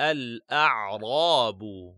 الأعراب.